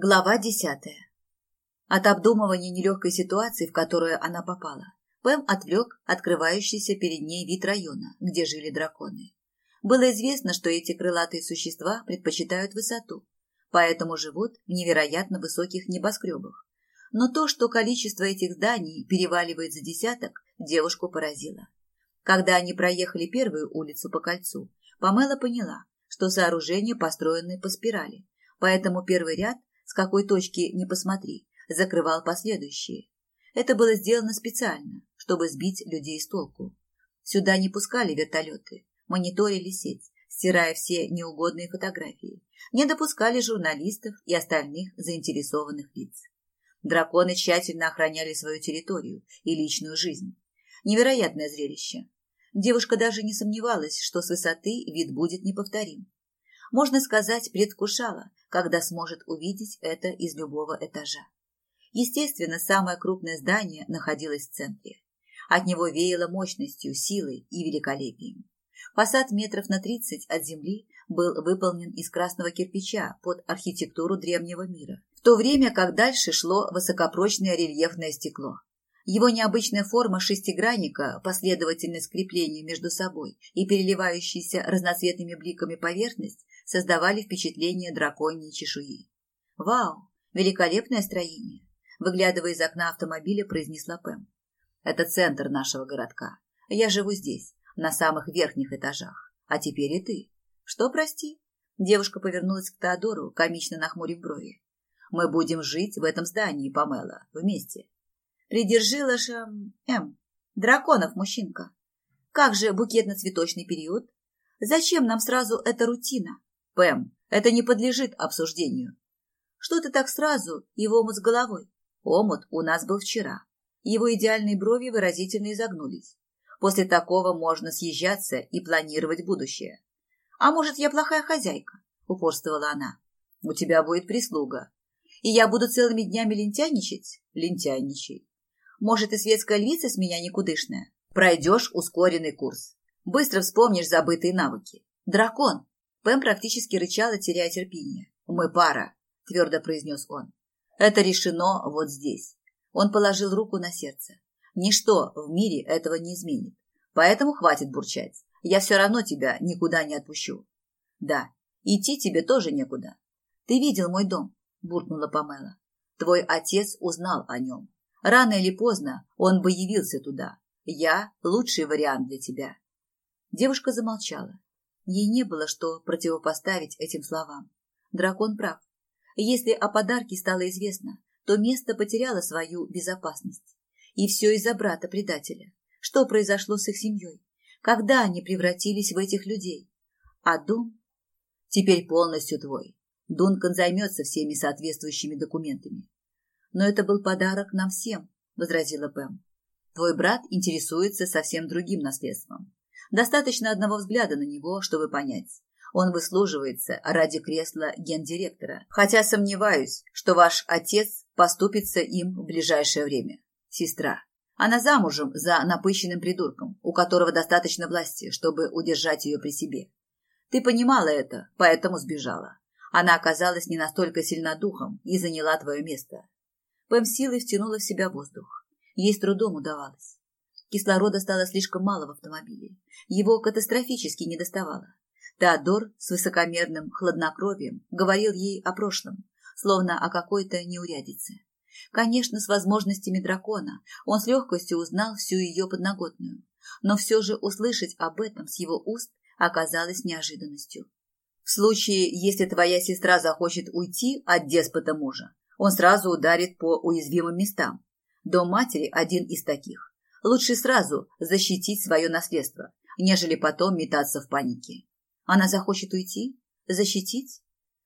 Глава десятая. От обдумывания нелегкой ситуации, в которую она попала, Пэм отвлек открывающийся перед ней вид района, где жили драконы. Было известно, что эти крылатые существа предпочитают высоту, поэтому живут в невероятно высоких небоскребах. Но то, что количество этих зданий переваливает за десяток, девушку поразило. Когда они проехали первую улицу по кольцу, Памела поняла, что сооружения построены по спирали, поэтому первый ряд с какой точки не посмотри, закрывал последующие. Это было сделано специально, чтобы сбить людей с толку. Сюда не пускали вертолеты, мониторили сеть, стирая все неугодные фотографии, не допускали журналистов и остальных заинтересованных лиц. Драконы тщательно охраняли свою территорию и личную жизнь. Невероятное зрелище. Девушка даже не сомневалась, что с высоты вид будет неповторим можно сказать, предвкушала, когда сможет увидеть это из любого этажа. Естественно, самое крупное здание находилось в центре. От него веяло мощностью, силой и великолепием. Фасад метров на тридцать от земли был выполнен из красного кирпича под архитектуру древнего мира, в то время как дальше шло высокопрочное рельефное стекло. Его необычная форма шестигранника, последовательное скрепление между собой и переливающаяся разноцветными бликами поверхность создавали впечатление драконьей чешуи. «Вау! Великолепное строение!» Выглядывая из окна автомобиля, произнесла Пэм. «Это центр нашего городка. Я живу здесь, на самых верхних этажах. А теперь и ты. Что, прости?» Девушка повернулась к Теодору, комично нахмурив брови. «Мы будем жить в этом здании, Памела, вместе». «Придержи лошадь... М. Драконов, мужчинка. Как же букетно-цветочный период? Зачем нам сразу эта рутина? Пэм, это не подлежит обсуждению. Что ты так сразу и в омут с головой? Омут у нас был вчера. Его идеальные брови выразительно изогнулись. После такого можно съезжаться и планировать будущее. А может, я плохая хозяйка? Упорствовала она. У тебя будет прислуга. И я буду целыми днями лентяничать? Лентяничай. Может, и светская львица с меня никудышная? Пройдешь ускоренный курс. Быстро вспомнишь забытые навыки. Дракон, Пэм практически рычала, теряя терпение. «Мы пара», — твердо произнес он. «Это решено вот здесь». Он положил руку на сердце. «Ничто в мире этого не изменит. Поэтому хватит бурчать. Я все равно тебя никуда не отпущу». «Да, идти тебе тоже некуда. Ты видел мой дом?» — буркнула Памела. «Твой отец узнал о нем. Рано или поздно он бы явился туда. Я — лучший вариант для тебя». Девушка замолчала. Ей не было что противопоставить этим словам. Дракон прав. Если о подарке стало известно, то место потеряло свою безопасность. И все из-за брата-предателя. Что произошло с их семьей? Когда они превратились в этих людей? А дом? Теперь полностью твой. Дункан займется всеми соответствующими документами. Но это был подарок нам всем, возразила Пэм. Твой брат интересуется совсем другим наследством. Достаточно одного взгляда на него, чтобы понять. Он выслуживается ради кресла гендиректора. Хотя сомневаюсь, что ваш отец поступится им в ближайшее время. Сестра. Она замужем за напыщенным придурком, у которого достаточно власти, чтобы удержать ее при себе. Ты понимала это, поэтому сбежала. Она оказалась не настолько сильна духом и заняла твое место. Пэм силой втянула в себя воздух. Ей с трудом удавалось. Кислорода стало слишком мало в автомобиле. Его катастрофически недоставало. Теодор с высокомерным хладнокровием говорил ей о прошлом, словно о какой-то неурядице. Конечно, с возможностями дракона он с легкостью узнал всю ее подноготную, но все же услышать об этом с его уст оказалось неожиданностью. В случае, если твоя сестра захочет уйти от деспота мужа, он сразу ударит по уязвимым местам. Дом матери один из таких. Лучше сразу защитить свое наследство, нежели потом метаться в панике. Она захочет уйти? Защитить?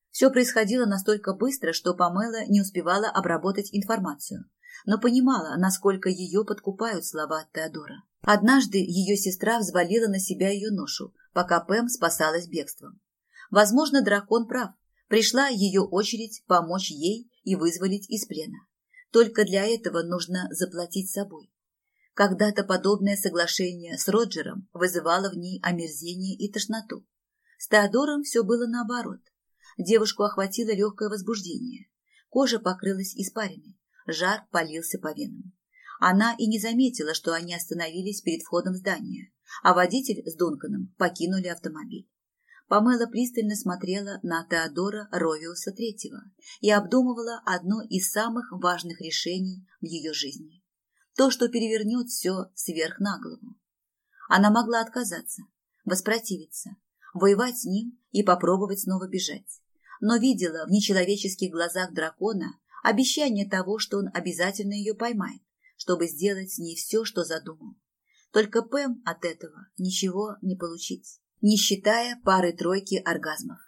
Все происходило настолько быстро, что Памела не успевала обработать информацию, но понимала, насколько ее подкупают слова Теодора. Однажды ее сестра взвалила на себя ее ношу, пока Пэм спасалась бегством. Возможно, дракон прав. Пришла ее очередь помочь ей и вызволить из плена. Только для этого нужно заплатить собой. Когда-то подобное соглашение с Роджером вызывало в ней омерзение и тошноту. С Теодором все было наоборот. Девушку охватило легкое возбуждение. Кожа покрылась испариной, жар полился по венам. Она и не заметила, что они остановились перед входом в здание, а водитель с Дунканом покинули автомобиль. Памела пристально смотрела на Теодора Ровиуса Третьего и обдумывала одно из самых важных решений в ее жизни. То, что перевернет все сверх на голову. Она могла отказаться, воспротивиться, воевать с ним и попробовать снова бежать. Но видела в нечеловеческих глазах дракона обещание того, что он обязательно ее поймает, чтобы сделать с ней все, что задумал. Только Пэм от этого ничего не получить, не считая пары-тройки оргазмов.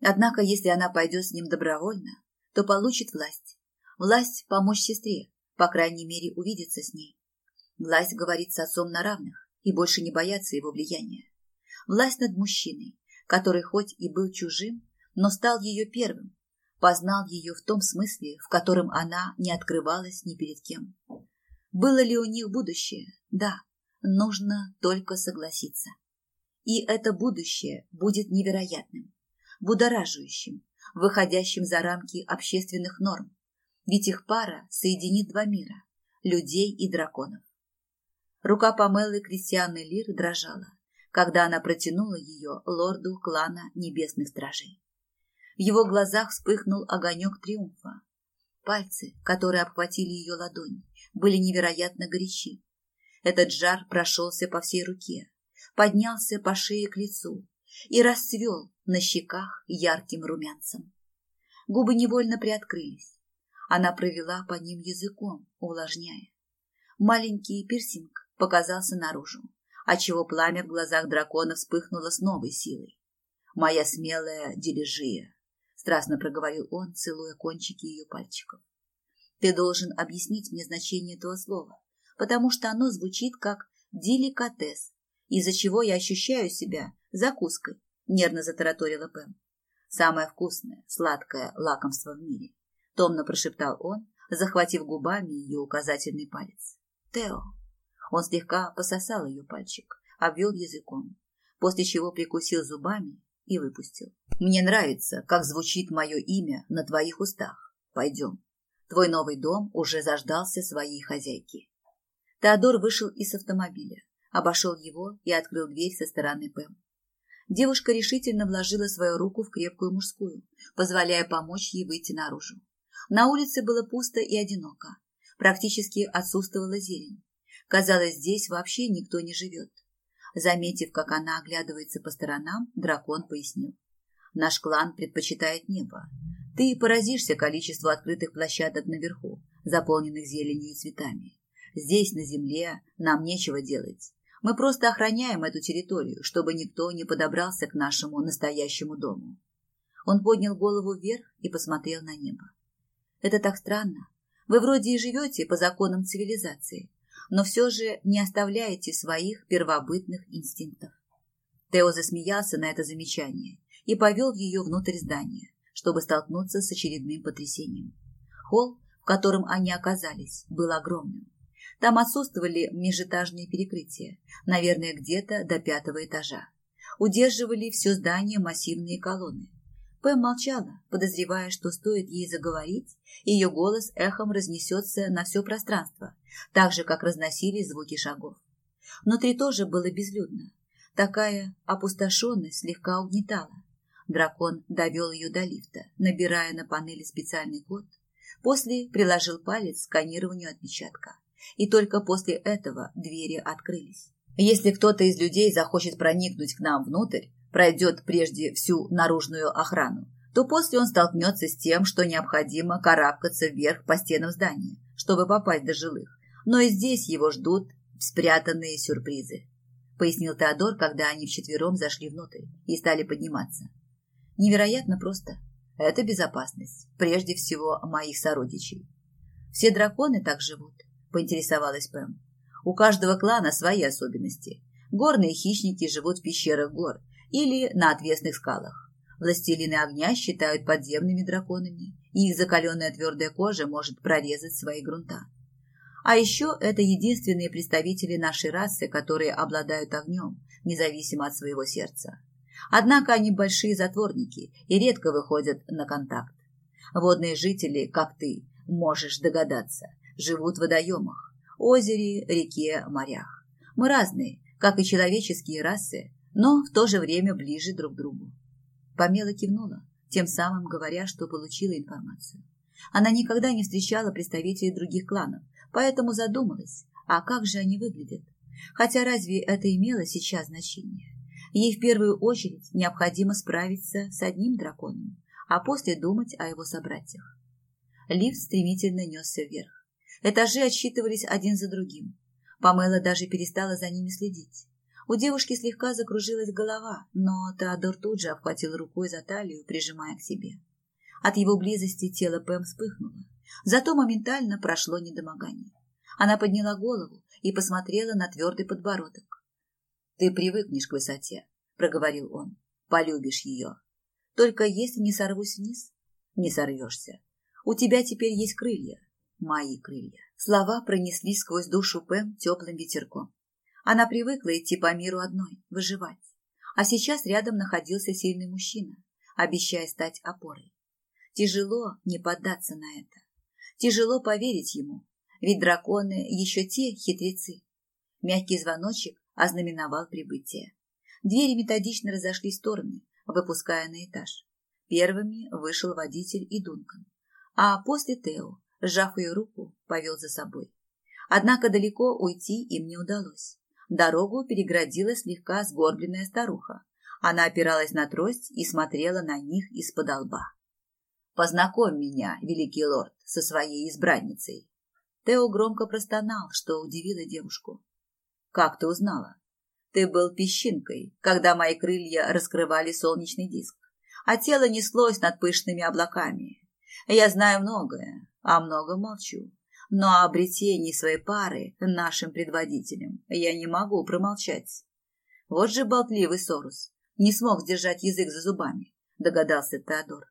Однако, если она пойдет с ним добровольно, то получит власть. Власть помочь сестре, по крайней мере, увидеться с ней. Власть говорит с отцом на равных и больше не бояться его влияния. Власть над мужчиной, который хоть и был чужим, но стал ее первым, познал ее в том смысле, в котором она не открывалась ни перед кем. Было ли у них будущее? Да, Нужно только согласиться. И это будущее будет невероятным, будоражащим, выходящим за рамки общественных норм. Ведь их пара соединит два мира – людей и драконов. Рука Памелы Кристианы Лир дрожала, когда она протянула ее лорду клана Небесных Стражей. В его глазах вспыхнул огонек триумфа. Пальцы, которые обхватили ее ладонь, были невероятно горячи, этот жар прошелся по всей руке, поднялся по шее к лицу и расцвел на щеках ярким румянцем. Губы невольно приоткрылись. Она провела по ним языком, увлажняя. Маленький пирсинг показался наружу, отчего пламя в глазах дракона вспыхнуло с новой силой. «Моя смелая дележия», — страстно проговорил он, целуя кончики ее пальчиков. «Ты должен объяснить мне значение этого слова потому что оно звучит как деликатес, из-за чего я ощущаю себя закуской, нервно затараторила Пэм. Самое вкусное, сладкое лакомство в мире, томно прошептал он, захватив губами ее указательный палец. Тео. Он слегка пососал ее пальчик, обвел языком, после чего прикусил зубами и выпустил. Мне нравится, как звучит мое имя на твоих устах. Пойдем. Твой новый дом уже заждался своей хозяйки. Теодор вышел из автомобиля, обошел его и открыл дверь со стороны Пэм. Девушка решительно вложила свою руку в крепкую мужскую, позволяя помочь ей выйти наружу. На улице было пусто и одиноко. Практически отсутствовала зелень. Казалось, здесь вообще никто не живет. Заметив, как она оглядывается по сторонам, дракон пояснил. Наш клан предпочитает небо. Ты поразишься количеству открытых площадок наверху, заполненных зеленью и цветами. Здесь, на земле, нам нечего делать. Мы просто охраняем эту территорию, чтобы никто не подобрался к нашему настоящему дому. Он поднял голову вверх и посмотрел на небо. Это так странно. Вы вроде и живете по законам цивилизации, но все же не оставляете своих первобытных инстинктов. Тео засмеялся на это замечание и повел ее внутрь здания, чтобы столкнуться с очередным потрясением. Холл, в котором они оказались, был огромным. Там отсутствовали межэтажные перекрытия, наверное, где-то до пятого этажа. Удерживали все здание массивные колонны. Пэм молчала, подозревая, что стоит ей заговорить, ее голос эхом разнесется на все пространство, так же, как разносились звуки шагов. Внутри тоже было безлюдно. Такая опустошенность слегка угнетала. Дракон довел ее до лифта, набирая на панели специальный код. После приложил палец к сканированию отпечатка и только после этого двери открылись. Если кто-то из людей захочет проникнуть к нам внутрь, пройдет прежде всю наружную охрану, то после он столкнется с тем, что необходимо карабкаться вверх по стенам здания, чтобы попасть до жилых. Но и здесь его ждут спрятанные сюрпризы, пояснил Теодор, когда они вчетвером зашли внутрь и стали подниматься. Невероятно просто. Это безопасность, прежде всего моих сородичей. Все драконы так живут. – поинтересовалась Пэм. «У каждого клана свои особенности. Горные хищники живут в пещерах гор или на отвесных скалах. Властелины огня считают подземными драконами, и их закаленная твердая кожа может прорезать свои грунта. А еще это единственные представители нашей расы, которые обладают огнем, независимо от своего сердца. Однако они большие затворники и редко выходят на контакт. Водные жители, как ты, можешь догадаться, живут в водоемах, озере, реке, морях. Мы разные, как и человеческие расы, но в то же время ближе друг к другу. Помела кивнула, тем самым говоря, что получила информацию. Она никогда не встречала представителей других кланов, поэтому задумалась, а как же они выглядят? Хотя разве это имело сейчас значение? Ей в первую очередь необходимо справиться с одним драконом, а после думать о его собратьях. Лифт стремительно несся вверх. Этажи отсчитывались один за другим. Памела даже перестала за ними следить. У девушки слегка закружилась голова, но Теодор тут же обхватил рукой за талию, прижимая к себе. От его близости тело Пэм вспыхнуло, зато моментально прошло недомогание. Она подняла голову и посмотрела на твердый подбородок. «Ты привыкнешь к высоте», — проговорил он. «Полюбишь ее. Только если не сорвусь вниз, не сорвешься. У тебя теперь есть крылья. Мои крылья». Слова пронеслись сквозь душу Пэм теплым ветерком. Она привыкла идти по миру одной, выживать. А сейчас рядом находился сильный мужчина, обещая стать опорой. Тяжело не поддаться на это. Тяжело поверить ему, ведь драконы еще те хитрецы. Мягкий звоночек ознаменовал прибытие. Двери методично разошлись в стороны, выпуская на этаж. Первыми вышел водитель и Дункан, а после Тео, сжав ее руку, повел за собой. Однако далеко уйти им не удалось. Дорогу переградила слегка сгорбленная старуха. Она опиралась на трость и смотрела на них из-под лба. «Познакомь меня, великий лорд, со своей избранницей», Тео громко простонал, что удивило девушку. «Как ты узнала?» «Ты был песчинкой, когда мои крылья раскрывали солнечный диск, а тело неслось над пышными облаками. Я знаю многое, а много молчу. Но о обретении своей пары нашим предводителям я не могу промолчать. Вот же болтливый Сорус. Не смог сдержать язык за зубами, догадался Теодор.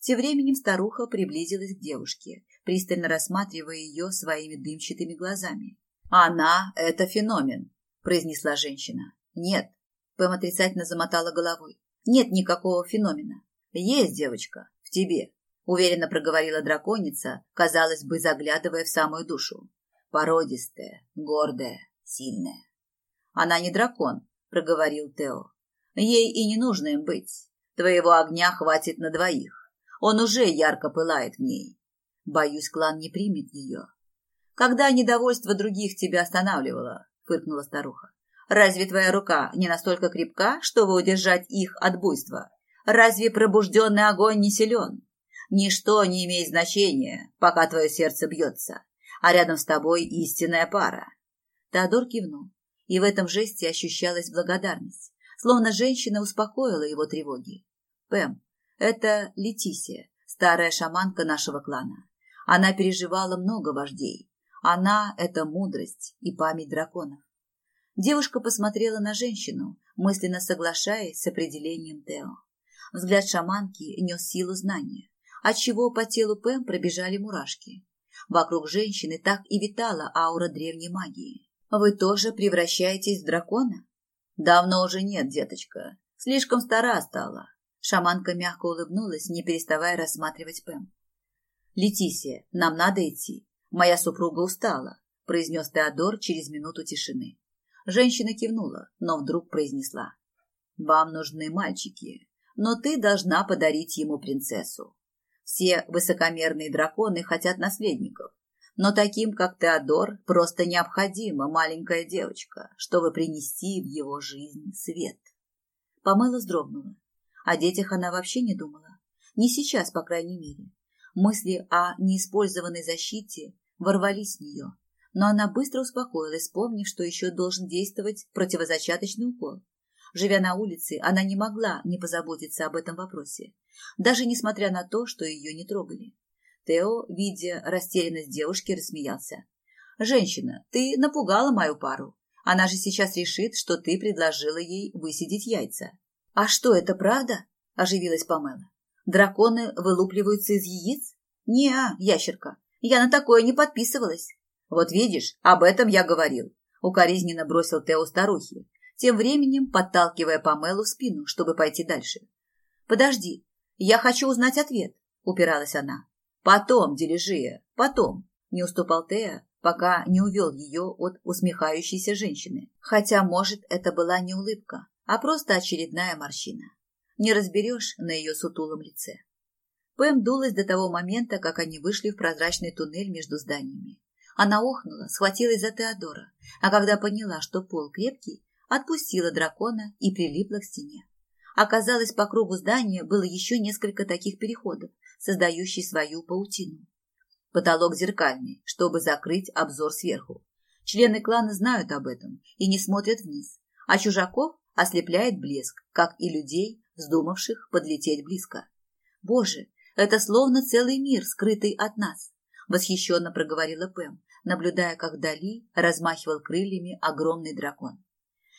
Тем временем старуха приблизилась к девушке, пристально рассматривая ее своими дымчатыми глазами. «Она — это феномен», — произнесла женщина. «Нет», — Пэм отрицательно замотала головой. «Нет никакого феномена. Есть девочка, в тебе», — уверенно проговорила драконица, казалось бы, заглядывая в самую душу. «Породистая, гордая, сильная». «Она не дракон», — проговорил Тео. «Ей и не нужно им быть. Твоего огня хватит на двоих. Он уже ярко пылает в ней. Боюсь, клан не примет ее. Когда недовольство других тебя останавливало, фыркнула старуха. Разве твоя рука не настолько крепка, чтобы удержать их от буйства? Разве пробужденный огонь не силен? Ничто не имеет значения, пока твое сердце бьется, а рядом с тобой истинная пара. Теодор кивнул, и в этом жесте ощущалась благодарность, словно женщина успокоила его тревоги. Пэм, это Летисия, старая шаманка нашего клана. Она переживала много вождей. Она – это мудрость и память драконов. Девушка посмотрела на женщину, мысленно соглашаясь с определением Тео. Взгляд шаманки нес силу знания, отчего по телу Пэм пробежали мурашки. Вокруг женщины так и витала аура древней магии. «Вы тоже превращаетесь в дракона?» «Давно уже нет, деточка. Слишком стара стала. Шаманка мягко улыбнулась, не переставая рассматривать Пэм. «Летисия, нам надо идти. Моя супруга устала», – произнес Теодор через минуту тишины. Женщина кивнула, но вдруг произнесла. «Вам нужны мальчики, но ты должна подарить ему принцессу. Все высокомерные драконы хотят наследников, но таким, как Теодор, просто необходима маленькая девочка, чтобы принести в его жизнь свет». Помыла вздрогнула. О детях она вообще не думала. Не сейчас, по крайней мере. Мысли о неиспользованной защите ворвались в нее. Но она быстро успокоилась, вспомнив, что еще должен действовать противозачаточный укол. Живя на улице, она не могла не позаботиться об этом вопросе, даже несмотря на то, что ее не трогали. Тео, видя растерянность девушки, рассмеялся. «Женщина, ты напугала мою пару. Она же сейчас решит, что ты предложила ей высидеть яйца. «А что, это правда?» – оживилась Памела. «Драконы вылупливаются из яиц?» «Не-а, ящерка, я на такое не подписывалась». «Вот видишь, об этом я говорил», – укоризненно бросил Тео старухи, тем временем подталкивая Памелу в спину, чтобы пойти дальше. «Подожди, я хочу узнать ответ», упиралась она. Потом, Дележия, потом, не уступал Тея, пока не увел ее от усмехающейся женщины. Хотя, может, это была не улыбка, а просто очередная морщина. Не разберешь на ее сутулом лице. Пэм дулась до того момента, как они вышли в прозрачный туннель между зданиями. Она охнула, схватилась за Теодора, а когда поняла, что пол крепкий, отпустила дракона и прилипла к стене. Оказалось, по кругу здания было еще несколько таких переходов, создающих свою паутину. Потолок зеркальный, чтобы закрыть обзор сверху. Члены клана знают об этом и не смотрят вниз, а чужаков ослепляет блеск, как и людей, вздумавших подлететь близко. Боже, это словно целый мир, скрытый от нас, восхищенно проговорила Пэм, наблюдая, как вдали размахивал крыльями огромный дракон.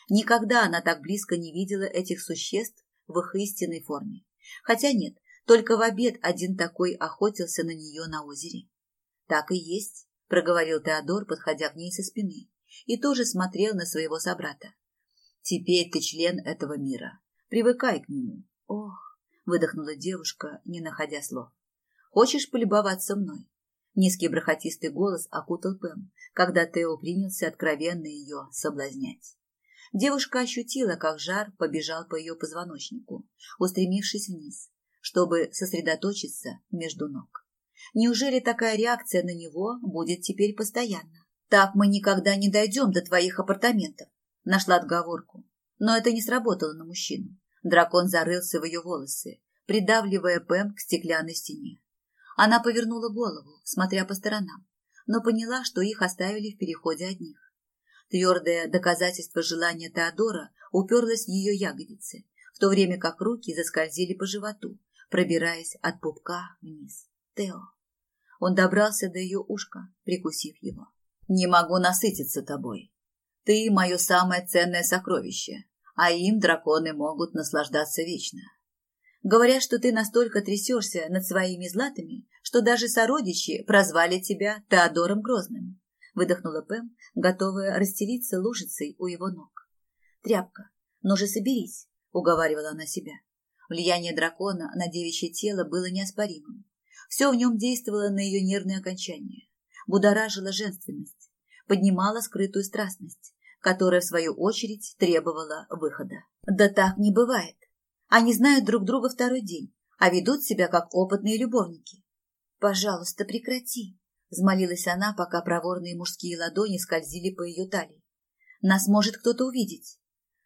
Никогда она так близко не видела этих существ в их истинной форме. Хотя нет, только в обед один такой охотился на нее на озере. Так и есть, проговорил Теодор, подходя к ней со спины, и тоже смотрел на своего собрата. Теперь ты член этого мира. Привыкай к нему. Ох, выдохнула девушка, не находя слов. Хочешь полюбоваться мной? Низкий бархатистый голос окутал Пэм, когда Тео принялся откровенно ее соблазнять. Девушка ощутила, как жар побежал по ее позвоночнику, устремившись вниз, чтобы сосредоточиться между ног. Неужели такая реакция на него будет теперь постоянно? Так мы никогда не дойдем до твоих апартаментов. Нашла отговорку. Но это не сработало на мужчину. Дракон зарылся в ее волосы, придавливая Пэм к стеклянной стене. Она повернула голову, смотря по сторонам, но поняла, что их оставили в переходе одних. Твердое доказательство желания Теодора уперлось в ее ягодицы, в то время как руки заскользили по животу, пробираясь от пупка вниз. Тео. Он добрался до ее ушка, прикусив его. «Не могу насытиться тобой. Ты – мое самое ценное сокровище, а им драконы могут наслаждаться вечно. Говорят, что ты настолько трясешься над своими златами, что даже сородичи прозвали тебя Теодором Грозным», – выдохнула Пэм, готовая расстелиться лужицей у его ног. «Тряпка, ну же соберись», – уговаривала она себя. Влияние дракона на девичье тело было неоспоримым. Все в нем действовало на ее нервные окончания, будоражило женственность, поднимало скрытую страстность, которая, в свою очередь, требовала выхода. Да так не бывает. Они знают друг друга второй день, а ведут себя как опытные любовники. «Пожалуйста, прекрати», — взмолилась она, пока проворные мужские ладони скользили по ее талии. «Нас может кто-то увидеть.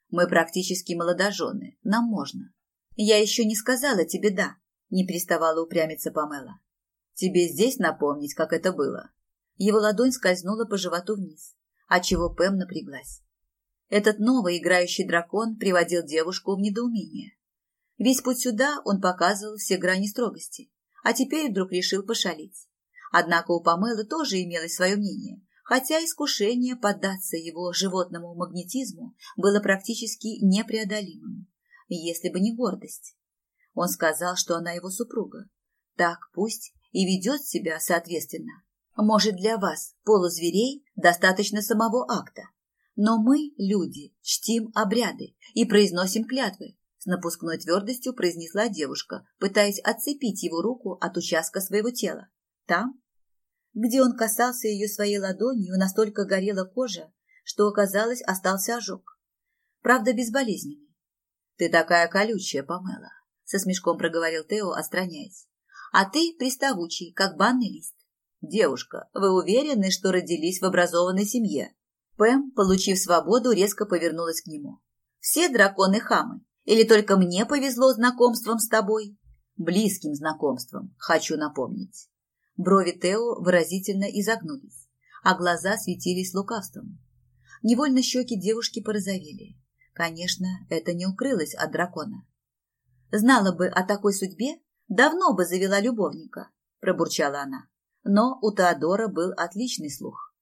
Мы практически молодожены, нам можно. Я еще не сказала тебе «да», не переставала упрямиться Памела. Тебе здесь напомнить, как это было. Его ладонь скользнула по животу вниз, отчего Пэм напряглась. Этот новый играющий дракон приводил девушку в недоумение. Весь путь сюда он показывал все грани строгости, а теперь вдруг решил пошалить. Однако у Памелы тоже имелось свое мнение, хотя искушение поддаться его животному магнетизму было практически непреодолимым, если бы не гордость. Он сказал, что она его супруга. Так пусть и ведет себя соответственно. Может, для вас, полузверей, достаточно самого акта. Но мы, люди, чтим обряды и произносим клятвы, с напускной твердостью произнесла девушка, пытаясь отцепить его руку от участка своего тела. Там, где он касался ее своей ладонью, настолько горела кожа, что, оказалось, остался ожог. Правда, безболезненный. «Ты такая колючая, Памела», со смешком проговорил Тео, отстраняясь. А ты приставучий, как банный лист. Девушка, вы уверены, что родились в образованной семье? Пэм, получив свободу, резко повернулась к нему. Все драконы хамы. Или только мне повезло знакомством с тобой? Близким знакомством, хочу напомнить. Брови Тео выразительно изогнулись, а глаза светились лукавством. Невольно щеки девушки порозовели. Конечно, это не укрылось от дракона. Знала бы о такой судьбе, давно бы завела любовника, пробурчала она. Но у Теодора был отличный слух.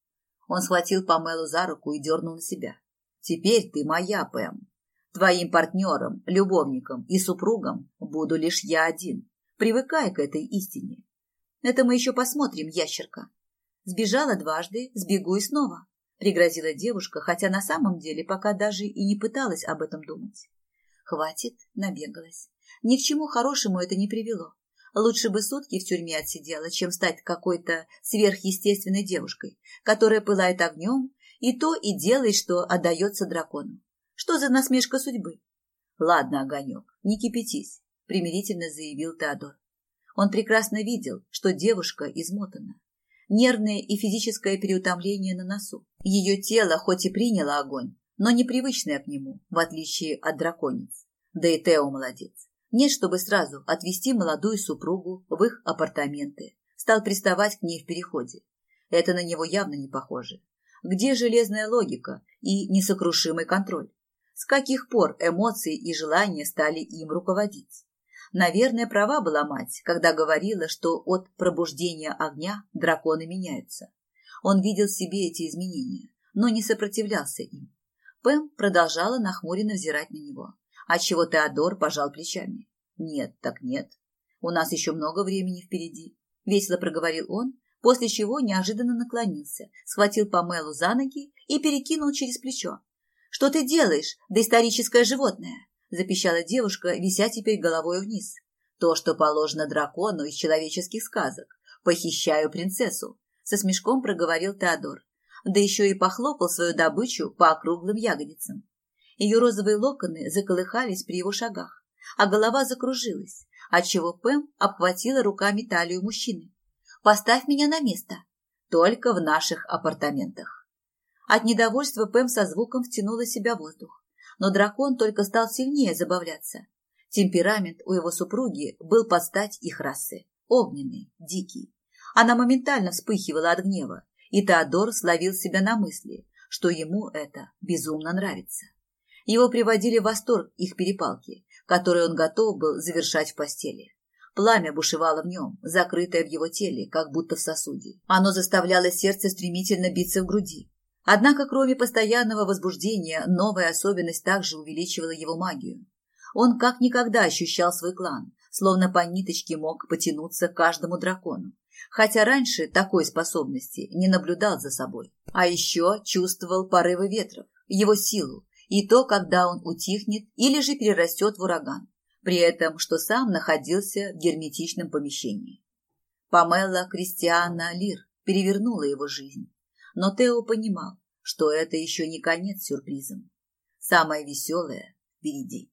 Он схватил Памелу за руку и дернул на себя. «Теперь ты моя, Пэм. Твоим партнером, любовником и супругом буду лишь я один. Привыкай к этой истине. Это мы еще посмотрим, ящерка. Сбежала дважды, сбегу и снова», — пригрозила девушка, хотя на самом деле пока даже и не пыталась об этом думать. «Хватит», — набегалась. Ни к чему хорошему это не привело. Лучше бы сутки в тюрьме отсидела, чем стать какой-то сверхъестественной девушкой, которая пылает огнем и то и делает, что отдается дракону. Что за насмешка судьбы? Ладно, огонек, не кипятись, примирительно заявил Теодор. Он прекрасно видел, что девушка измотана. Нервное и физическое переутомление на носу. Ее тело хоть и приняло огонь, но непривычное к нему, в отличие от драконец. Да и Тео молодец. Нет, чтобы сразу отвести молодую супругу в их апартаменты. Стал приставать к ней в переходе. Это на него явно не похоже. Где железная логика и несокрушимый контроль? С каких пор эмоции и желания стали им руководить? Наверное, права была мать, когда говорила, что от пробуждения огня драконы меняются. Он видел в себе эти изменения, но не сопротивлялся им. Пэм продолжала нахмуренно взирать на него отчего Теодор пожал плечами. «Нет, так нет. У нас еще много времени впереди», — весело проговорил он, после чего неожиданно наклонился, схватил Памелу за ноги и перекинул через плечо. «Что ты делаешь, доисторическое животное?» — запищала девушка, вися теперь головой вниз. «То, что положено дракону из человеческих сказок. Похищаю принцессу», — со смешком проговорил Теодор. Да еще и похлопал свою добычу по округлым ягодицам. Ее розовые локоны заколыхались при его шагах, а голова закружилась, отчего Пэм обхватила руками талию мужчины. «Поставь меня на место. Только в наших апартаментах». От недовольства Пэм со звуком втянула себя воздух, но дракон только стал сильнее забавляться. Темперамент у его супруги был под стать их расы, огненный, дикий. Она моментально вспыхивала от гнева, и Теодор словил себя на мысли, что ему это безумно нравится. Его приводили в восторг их перепалки, которые он готов был завершать в постели. Пламя бушевало в нем, закрытое в его теле, как будто в сосуде. Оно заставляло сердце стремительно биться в груди. Однако, кроме постоянного возбуждения, новая особенность также увеличивала его магию. Он как никогда ощущал свой клан, словно по ниточке мог потянуться к каждому дракону. Хотя раньше такой способности не наблюдал за собой. А еще чувствовал порывы ветров, его силу, и то, когда он утихнет или же перерастет в ураган, при этом, что сам находился в герметичном помещении. Памела Кристиана Лир перевернула его жизнь, но Тео понимал, что это еще не конец сюрпризом. Самое веселое впереди.